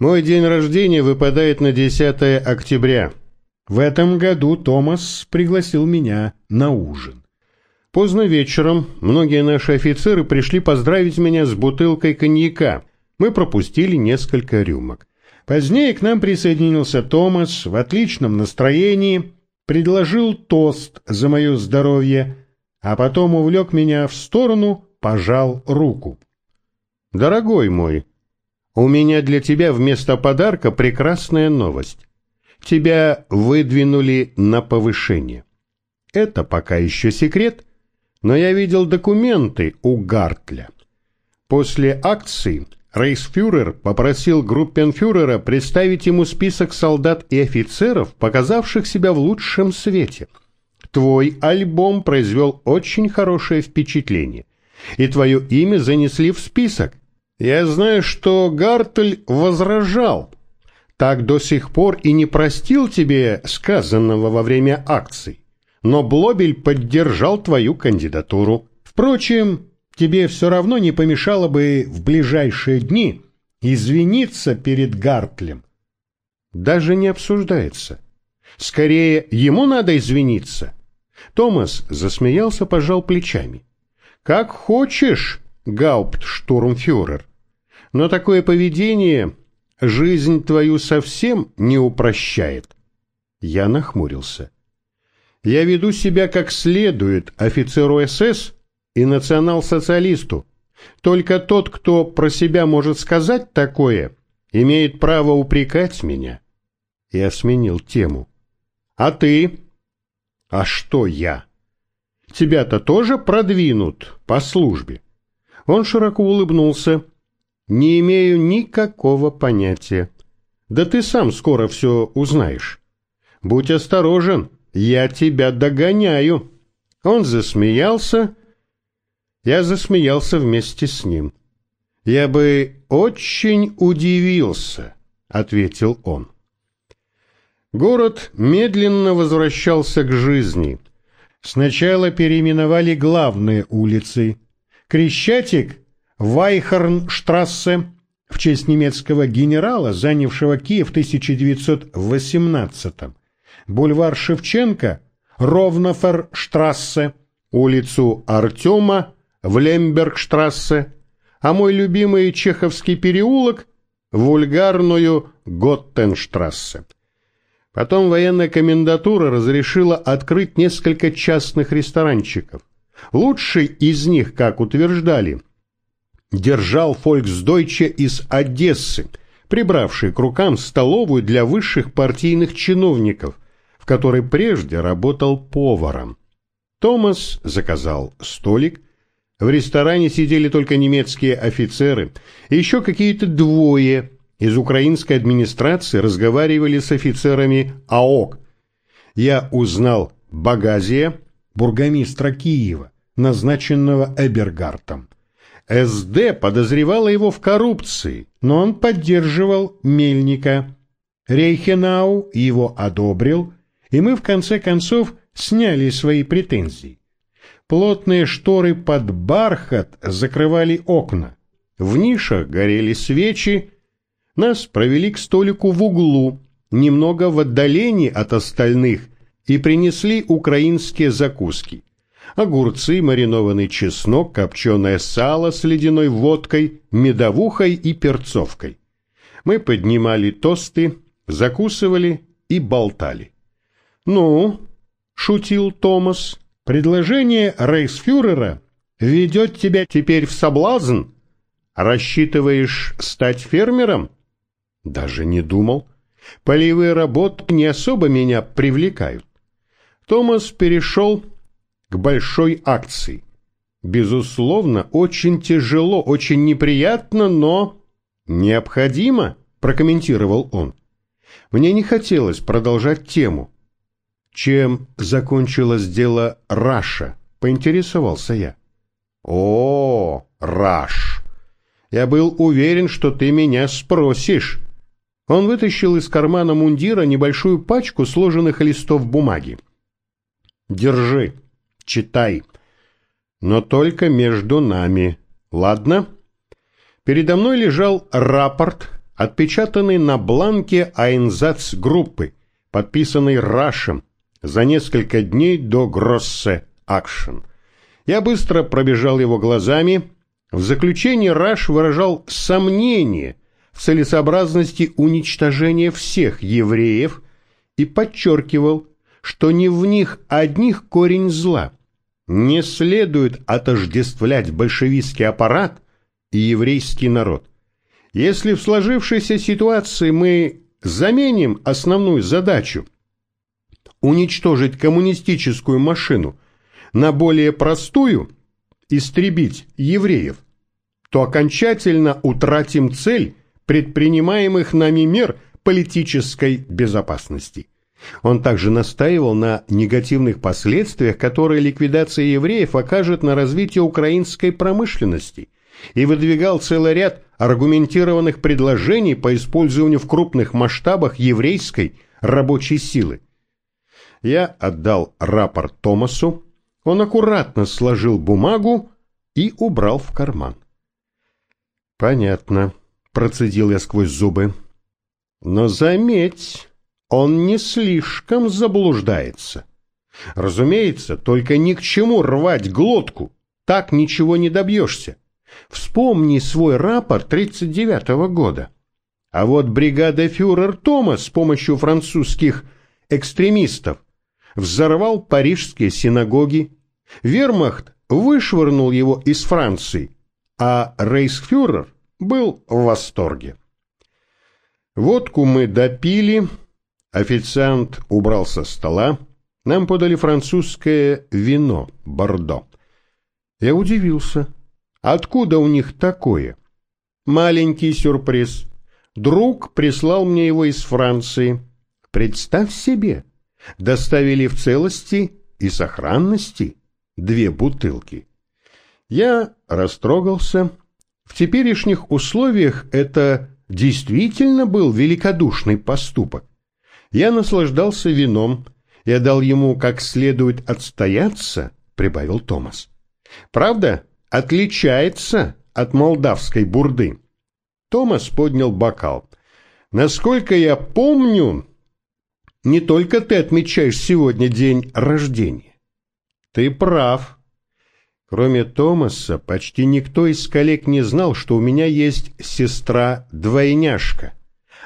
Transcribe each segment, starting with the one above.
Мой день рождения выпадает на 10 октября. В этом году Томас пригласил меня на ужин. Поздно вечером многие наши офицеры пришли поздравить меня с бутылкой коньяка. Мы пропустили несколько рюмок. Позднее к нам присоединился Томас в отличном настроении, предложил тост за мое здоровье, а потом увлек меня в сторону, пожал руку. «Дорогой мой, у меня для тебя вместо подарка прекрасная новость. Тебя выдвинули на повышение. Это пока еще секрет, но я видел документы у Гартля. После акции рейхсфюрер попросил группенфюрера представить ему список солдат и офицеров, показавших себя в лучшем свете. Твой альбом произвел очень хорошее впечатление, и твое имя занесли в список, я знаю, что Гартль возражал. Так до сих пор и не простил тебе сказанного во время акций. Но Блобель поддержал твою кандидатуру. Впрочем, тебе все равно не помешало бы в ближайшие дни извиниться перед Гартлем. Даже не обсуждается. Скорее, ему надо извиниться. Томас засмеялся, пожал плечами. Как хочешь, гауптштурмфюрер. Но такое поведение жизнь твою совсем не упрощает. Я нахмурился. Я веду себя как следует офицеру СС и национал-социалисту. Только тот, кто про себя может сказать такое, имеет право упрекать меня. Я сменил тему. А ты? А что я? Тебя-то тоже продвинут по службе. Он широко улыбнулся. Не имею никакого понятия. Да ты сам скоро все узнаешь. Будь осторожен, я тебя догоняю. Он засмеялся. Я засмеялся вместе с ним. Я бы очень удивился, ответил он. Город медленно возвращался к жизни. Сначала переименовали главные улицы. Крещатик Вайхернштрассе в честь немецкого генерала, занявшего Киев в 1918 -м. Бульвар Шевченко, Ровноферштрассе, улицу Артема в Лембергштрассе, а мой любимый Чеховский переулок вульгарную Готтенштрассе. Потом военная комендатура разрешила открыть несколько частных ресторанчиков. Лучший из них, как утверждали, держал Фольксдойче из Одессы, прибравший к рукам столовую для высших партийных чиновников, в которой прежде работал поваром. Томас заказал столик. В ресторане сидели только немецкие офицеры, и еще какие-то двое из украинской администрации разговаривали с офицерами АОК. Я узнал Багазия, бургомистра Киева, назначенного Эбергартом. СД подозревала его в коррупции, но он поддерживал Мельника. Рейхенау его одобрил, и мы в конце концов сняли свои претензии. Плотные шторы под бархат закрывали окна. В нишах горели свечи. Нас провели к столику в углу, немного в отдалении от остальных, и принесли украинские закуски огурцы, маринованный чеснок, копченое сало с ледяной водкой, медовухой и перцовкой. Мы поднимали тосты, закусывали и болтали. «Ну?» — шутил Томас. «Предложение рейхсфюрера ведет тебя теперь в соблазн? Рассчитываешь стать фермером?» «Даже не думал. Полевые работы не особо меня привлекают». Томас перешел к большой акции. Безусловно, очень тяжело, очень неприятно, но необходимо, прокомментировал он. Мне не хотелось продолжать тему. Чем закончилось дело Раша? Поинтересовался я. О, Раш! Я был уверен, что ты меня спросишь. Он вытащил из кармана мундира небольшую пачку сложенных листов бумаги. Держи читай. Но только между нами. Ладно? Передо мной лежал рапорт отпечатанный на бланке Айнзац группы, подписанный Рашем за несколько дней до Гроссе Акшен. Я быстро пробежал его глазами. В заключении Раш выражал сомнение в целесообразности уничтожения всех евреев и подчеркивал, что не в них одних корень зла. Не следует отождествлять большевистский аппарат и еврейский народ. Если в сложившейся ситуации мы заменим основную задачу уничтожить коммунистическую машину на более простую истребить евреев, то окончательно утратим цель предпринимаемых нами мер политической безопасности. Он также настаивал на негативных последствиях, которые ликвидация евреев окажет на развитие украинской промышленности, и выдвигал целый ряд аргументированных предложений по использованию в крупных масштабах еврейской рабочей силы. Я отдал рапорт Томасу, он аккуратно сложил бумагу и убрал в карман. «Понятно», — процедил я сквозь зубы. «Но заметь, он не слишком заблуждается. Разумеется, только ни к чему рвать глотку, так ничего не добьешься. Вспомни свой рапорт 39-го года. А вот бригада фюрер Томас с помощью французских экстремистов взорвал парижские синагоги, вермахт вышвырнул его из Франции, а рейхсфюрер был в восторге. Водку мы допили, официант убрал со стола, нам подали французское вино, бордо. Я удивился. Откуда у них такое? Маленький сюрприз. Друг прислал мне его из Франции. Представь себе, доставили в целости и сохранности две бутылки. Я растрогался. В теперешних условиях это действительно был великодушный поступок. Я наслаждался вином, я дал ему как следует отстояться, прибавил Томас. Правда, отличается от молдавской бурды. Томас поднял бокал. Насколько я помню, не только ты отмечаешь сегодня день рождения. Ты прав. Кроме Томаса, почти никто из коллег не знал, что у меня есть сестра-двойняшка.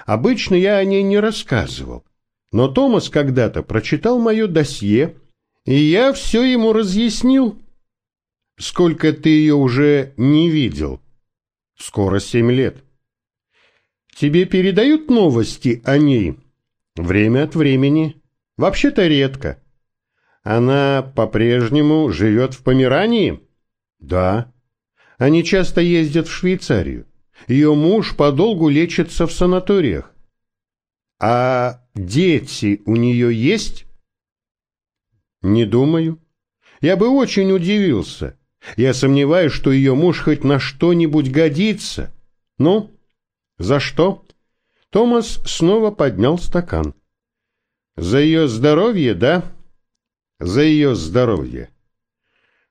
Обычно я о ней не рассказывал. Но Томас когда-то прочитал мое досье, и я все ему разъяснил. Сколько ты ее уже не видел? Скоро семь лет. Тебе передают новости о ней? Время от времени. Вообще-то редко. Она по-прежнему живет в Померании? Да. Они часто ездят в Швейцарию. Ее муж подолгу лечится в санаториях. А дети у нее есть? Не думаю. Я бы очень удивился. Я сомневаюсь, что ее муж хоть на что-нибудь годится. Ну, за что? Томас снова поднял стакан. За ее здоровье, да? За ее здоровье.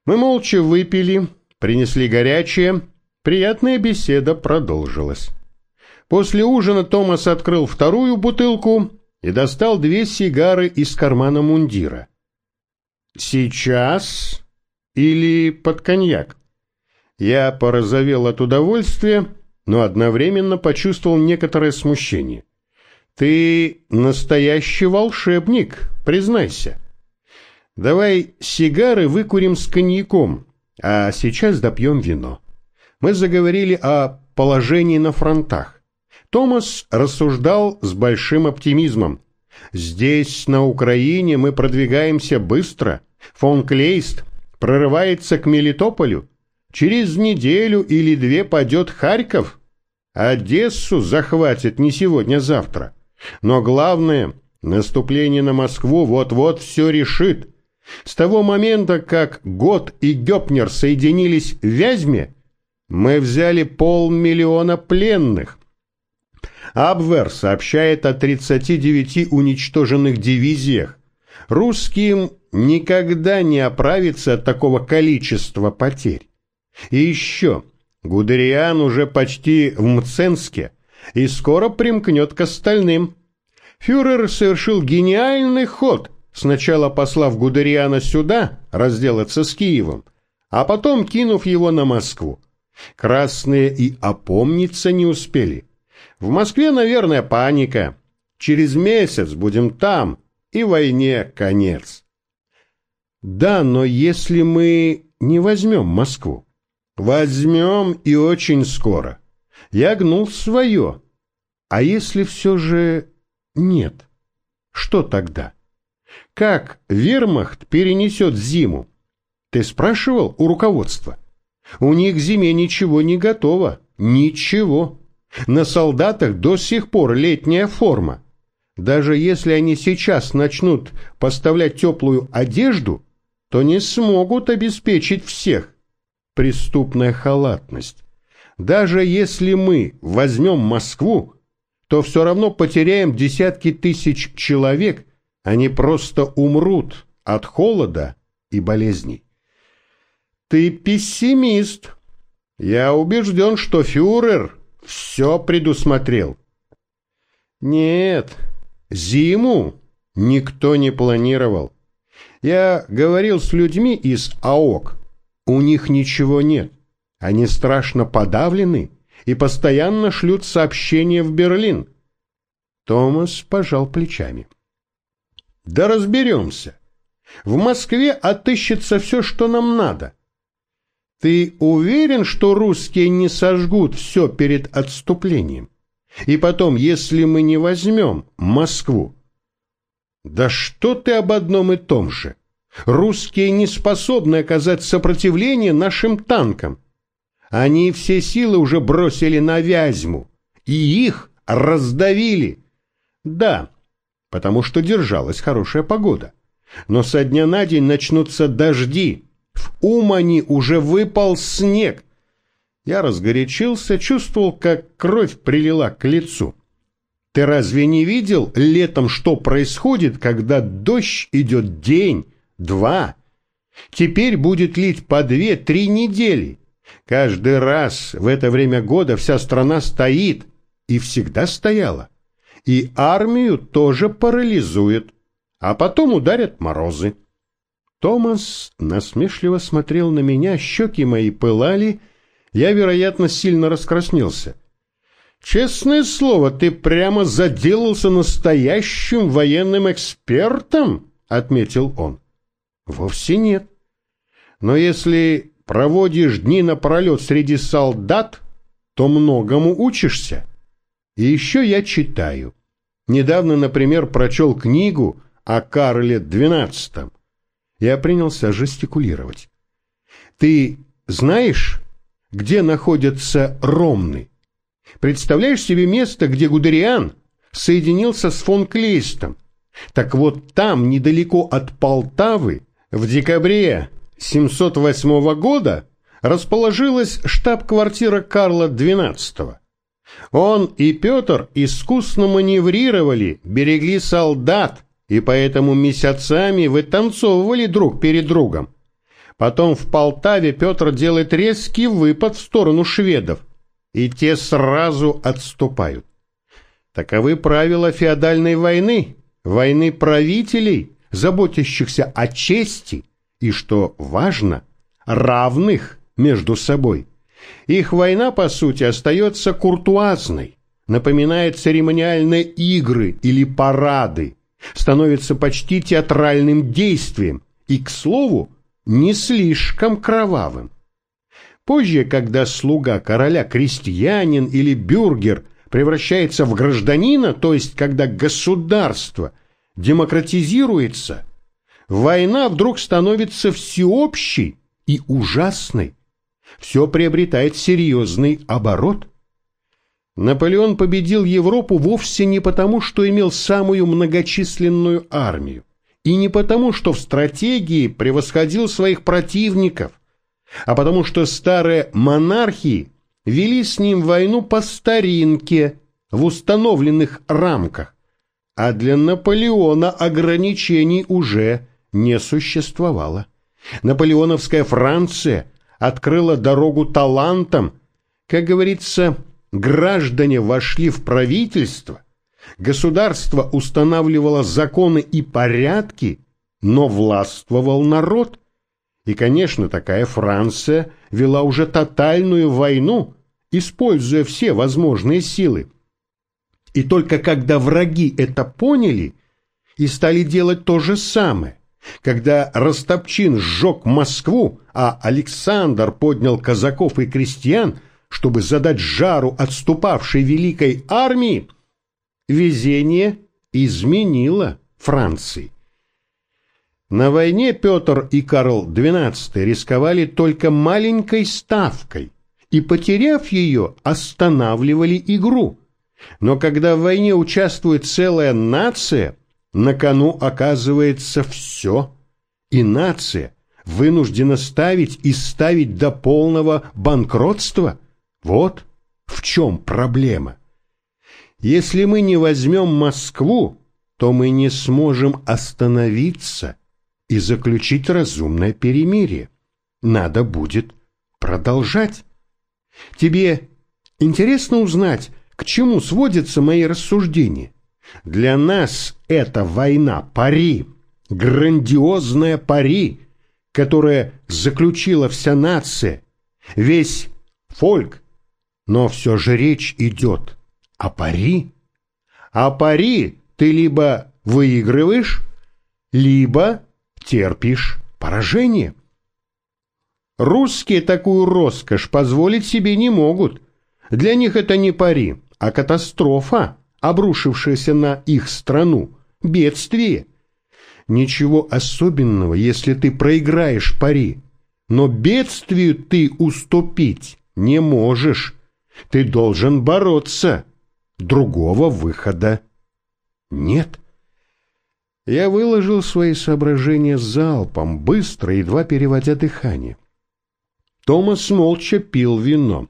Мы молча выпили, принесли горячее. Приятная беседа продолжилась. После ужина Томас открыл вторую бутылку и достал две сигары из кармана мундира. «Сейчас или под коньяк?» Я порозовел от удовольствия, но одновременно почувствовал некоторое смущение. «Ты настоящий волшебник, признайся. Давай сигары выкурим с коньяком, а сейчас допьем вино». Мы заговорили о положении на фронтах. Томас рассуждал с большим оптимизмом. «Здесь, на Украине, мы продвигаемся быстро. Фон Клейст прорывается к Мелитополю. Через неделю или две падет Харьков. Одессу захватит не сегодня-завтра. Но главное, наступление на Москву вот-вот все решит. С того момента, как Гот и Гёпнер соединились в Вязьме, мы взяли полмиллиона пленных. Абвер сообщает о 39 уничтоженных дивизиях. Русским никогда не оправиться от такого количества потерь. И еще, Гудериан уже почти в Мценске, и скоро примкнет к остальным. Фюрер совершил гениальный ход, сначала послав Гудериана сюда разделаться с Киевом, а потом кинув его на Москву. Красные и опомниться не успели. В Москве, наверное, паника. Через месяц будем там, и войне конец. Да, но если мы не возьмем Москву? Возьмем и очень скоро. Я гнул свое. А если все же нет? Что тогда? Как вермахт перенесет зиму? Ты спрашивал у руководства? У них к зиме ничего не готово. Ничего. На солдатах до сих пор летняя форма. Даже если они сейчас начнут поставлять теплую одежду, то не смогут обеспечить всех. Преступная халатность. Даже если мы возьмем Москву, то все равно потеряем десятки тысяч человек, они просто умрут от холода и болезней. Ты пессимист. Я убежден, что фюрер все предусмотрел. Нет, зиму никто не планировал. Я говорил с людьми из АОК. У них ничего нет. Они страшно подавлены и постоянно шлют сообщения в Берлин. Томас пожал плечами. Да разберемся. В Москве отыщется все, что нам надо. Ты уверен, что русские не сожгут все перед отступлением? И потом, если мы не возьмем Москву? Да что ты об одном и том же? Русские не способны оказать сопротивление нашим танкам. Они все силы уже бросили на Вязьму, и их раздавили. Да, потому что держалась хорошая погода. Но со дня на день начнутся дожди, в Умани уже выпал снег. Я разгорячился, чувствовал, как кровь прилила к лицу. Ты разве не видел летом, что происходит, когда дождь идет день, два? Теперь будет лить по две-три недели. Каждый раз в это время года вся страна стоит и всегда стояла. И армию тоже парализует, а потом ударят морозы. Томас насмешливо смотрел на меня, щеки мои пылали, я, вероятно, сильно раскраснелся. «Честное слово, ты прямо заделался настоящим военным экспертом?» — отметил он. «Вовсе нет. Но если проводишь дни напролет среди солдат, то многому учишься. И еще я читаю. Недавно, например, прочел книгу о Карле XII. Я принялся жестикулировать. «Ты знаешь, где находятся Ромны? Представляешь себе место, где Гудериан соединился с фон Клейстом? Так вот там, недалеко от Полтавы, в декабре 708 года расположилась штаб-квартира Карла XII. Он и Петр искусно маневрировали, берегли солдат, и поэтому месяцами вытанцовывали друг перед другом. Потом в Полтаве Петр делает резкий выпад в сторону шведов, и те сразу отступают. Таковы правила феодальной войны, войны правителей, заботящихся о чести и, что важно, равных между собой. Их война, по сути, остается куртуазной, напоминает церемониальные игры или парады, становится почти театральным действием и, к слову, не слишком кровавым. Позже, когда слуга короля крестьянин или бюргер превращается в гражданина, то есть когда государство демократизируется, война вдруг становится всеобщей и ужасной. Все приобретает серьезный оборот. Наполеон победил Европу вовсе не потому, что имел самую многочисленную армию, и не потому, что в стратегии превосходил своих противников, а потому что старые монархии вели с ним войну по старинке, в установленных рамках, а для Наполеона ограничений уже не существовало. Наполеоновская Франция открыла дорогу талантам, как говорится, граждане вошли в правительство, государство устанавливало законы и порядки, но властвовал народ. И, конечно, такая Франция вела уже тотальную войну, используя все возможные силы. И только когда враги это поняли и стали делать то же самое, когда Ростопчин сжег Москву, а Александр поднял казаков и крестьян, чтобы задать жару отступавшей великой армии, везение изменило Франции. На войне Петр и Карл XII рисковали только маленькой ставкой и, потеряв ее, останавливали игру. Но когда в войне участвует целая нация, на кону оказывается все, и нация вынуждена ставить и ставить до полного банкротства. Вот в чем проблема. Если мы не возьмем Москву, то мы не сможем остановиться и заключить разумное перемирие. Надо будет продолжать. Тебе интересно узнать, к чему сводятся мои рассуждения? Для нас это война пари, грандиозная пари, которая заключила вся нация, весь фольк. Но все же речь идет о пари. А пари ты либо выигрываешь, либо терпишь поражение. Русские такую роскошь позволить себе не могут. Для них это не пари, а катастрофа, обрушившаяся на их страну, бедствие. Ничего особенного, если ты проиграешь пари, но бедствию ты уступить не можешь. Ты должен бороться. Другого выхода нет. Я выложил свои соображения залпом, быстро, едва переводя дыхание. Томас молча пил вино.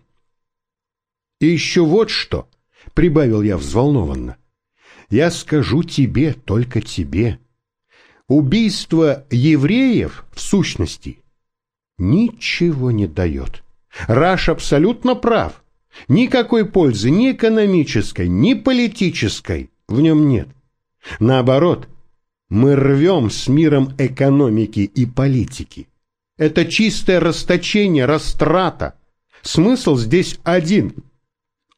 «И еще вот что!» — прибавил я взволнованно. «Я скажу тебе, только тебе. Убийство евреев, в сущности, ничего не дает. Раш абсолютно прав. Никакой пользы ни экономической, ни политической в нем нет. Наоборот, мы рвем с миром экономики и политики. Это чистое расточение, растрата. Смысл здесь один.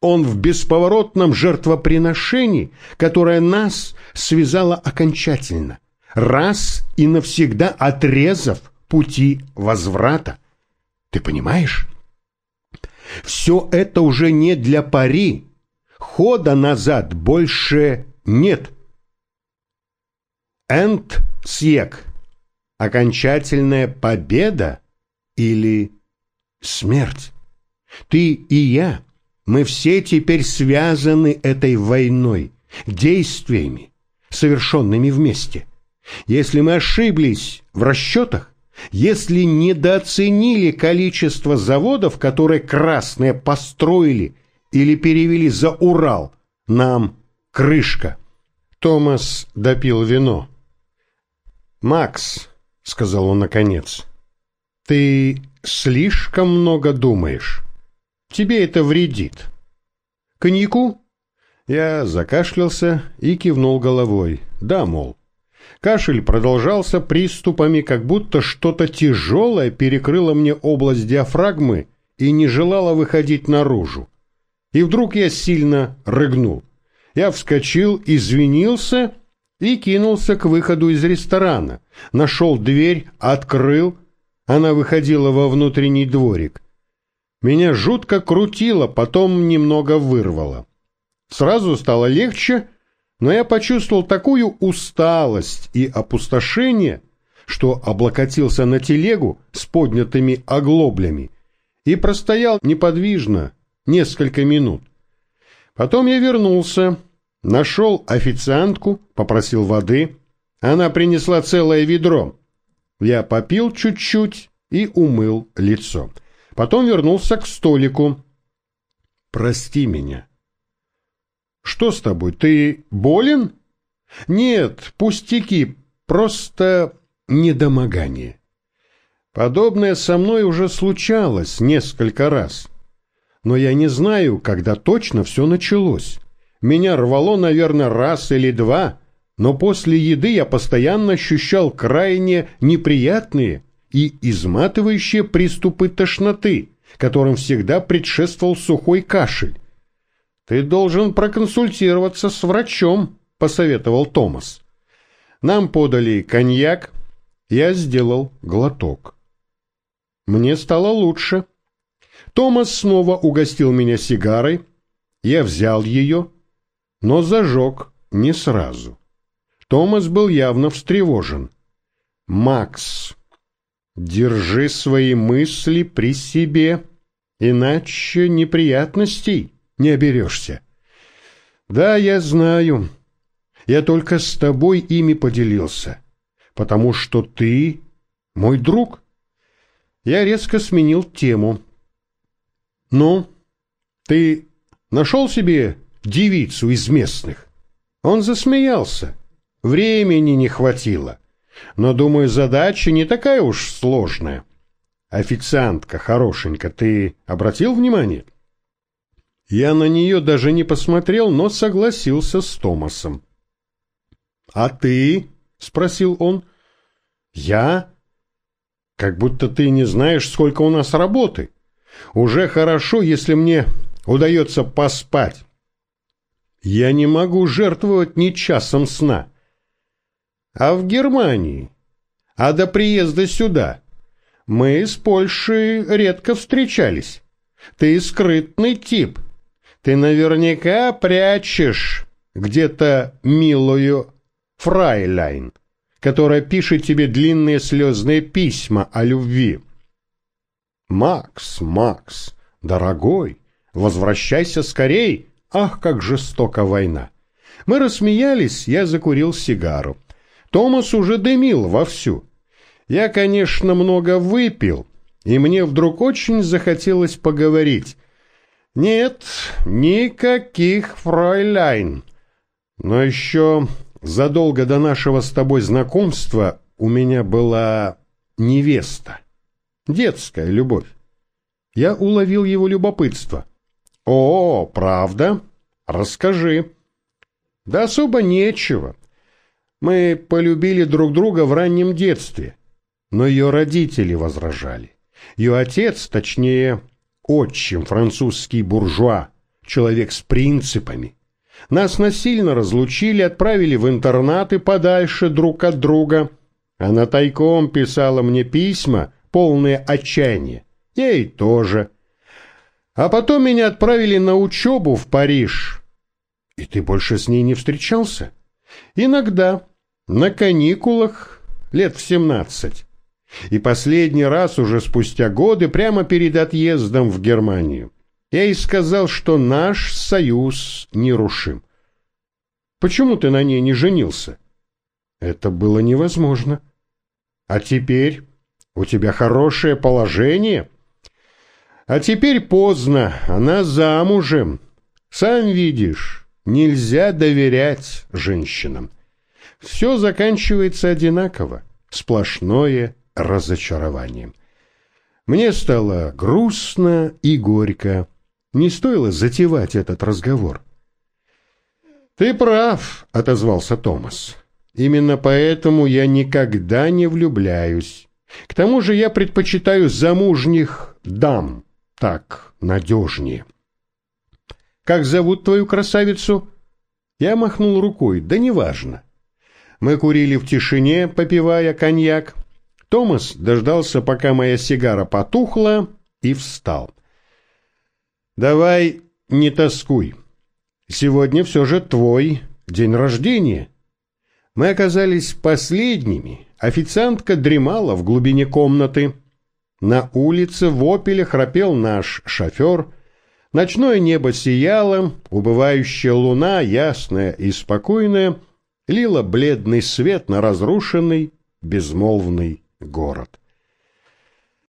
Он в бесповоротном жертвоприношении, которое нас связало окончательно, раз и навсегда отрезав пути возврата. Ты понимаешь? Все это уже не для пари. Хода назад больше нет. Энд Сьек. Окончательная победа или смерть? Ты и я, мы все теперь связаны этой войной, действиями, совершенными вместе. Если мы ошиблись в расчетах, если недооценили количество заводов, которые красные построили или перевели за Урал, нам крышка. Томас допил вино. «Макс», — сказал он наконец, — «ты слишком много думаешь. Тебе это вредит». «Коньяку?» Я закашлялся и кивнул головой. «Да, мол». Кашель продолжался приступами, как будто что-то тяжелое перекрыло мне область диафрагмы и не желало выходить наружу. И вдруг я сильно рыгнул. Я вскочил, извинился и кинулся к выходу из ресторана. Нашел дверь, открыл. Она выходила во внутренний дворик. Меня жутко крутило, потом немного вырвало. Сразу стало легче, но я почувствовал такую усталость и опустошение, что облокотился на телегу с поднятыми оглоблями и простоял неподвижно несколько минут. Потом я вернулся, Нашел официантку, попросил воды. Она принесла целое ведро. Я попил чуть-чуть и умыл лицо. Потом вернулся к столику. «Прости меня». «Что с тобой? Ты болен?» «Нет, пустяки, просто недомогание». Подобное со мной уже случалось несколько раз. но я не знаю, когда точно все началось. Меня рвало, наверное, раз или два, но после еды я постоянно ощущал крайне неприятные и изматывающие приступы тошноты, которым всегда предшествовал сухой кашель. «Ты должен проконсультироваться с врачом», — посоветовал Томас. Нам подали коньяк, я сделал глоток. Мне стало лучше. Томас снова угостил меня сигарой, я взял ее, но зажег не сразу. Томас был явно встревожен. «Макс, держи свои мысли при себе, иначе неприятностей не оберешься». «Да, я знаю. Я только с тобой ими поделился, потому что ты мой друг». Я резко сменил тему. «Ну, ты нашел себе девицу из местных?» Он засмеялся. Времени не хватило. Но, думаю, задача не такая уж сложная. Официантка хорошенька, ты обратил внимание? Я на нее даже не посмотрел, но согласился с Томасом. «А ты?» — спросил он. «Я?» «Как будто ты не знаешь, сколько у нас работы. Уже хорошо, если мне удается поспать. Я не могу жертвовать ни часом сна а в Германии. А до приезда сюда мы с Польшей редко встречались. Ты скрытный тип. Ты наверняка прячешь где-то милую фрайляйн, которая пишет тебе длинные слезные письма о любви. Макс, Макс, дорогой, возвращайся скорей. Ах, как жестока война. Мы рассмеялись, я закурил сигару. Томас уже дымил вовсю. Я, конечно, много выпил, и мне вдруг очень захотелось поговорить. Нет, никаких фройляйн. Но еще задолго до нашего с тобой знакомства у меня была невеста. Детская любовь. Я уловил его любопытство. «О, правда? Расскажи». «Да особо нечего. Мы полюбили друг друга в раннем детстве, но ее родители возражали. Ее отец, точнее, отчим, французский буржуа, человек с принципами. Нас насильно разлучили, отправили в интернаты подальше друг от друга. Она тайком писала мне письма, полные отчаяния. Ей тоже. А потом меня отправили на учебу в Париж. И ты больше с ней не встречался? Иногда. На каникулах лет в семнадцать. И последний раз уже спустя годы, прямо перед отъездом в Германию. Я ей сказал, что наш союз нерушим. Почему ты на ней не женился? Это было невозможно. А теперь у тебя хорошее положение. А теперь поздно, она замужем. Сам видишь, нельзя доверять женщинам все заканчивается одинаково, сплошное разочарование. Мне стало грустно и горько. Не стоило затевать этот разговор. «Ты прав», — отозвался Томас. «Именно поэтому я никогда не влюбляюсь. К тому же я предпочитаю замужних дам, так надежнее». «Как зовут твою красавицу?» Я махнул рукой, да неважно. Мы курили в тишине, попивая коньяк. Томас дождался, пока моя сигара потухла, и встал. «Давай не тоскуй. Сегодня все же твой день рождения». Мы оказались последними. Официантка дремала в глубине комнаты. На улице в опеле храпел наш шофер. Ночное небо сияло, убывающая луна, ясная и спокойная — лила бледный свет на разрушенный, безмолвный город.